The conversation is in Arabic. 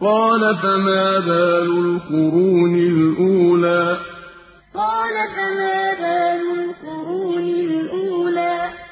قَالَ فَمَا بَالُ الْقُرُونِ الْأُولَىٰ؟ قَالَ فَمَا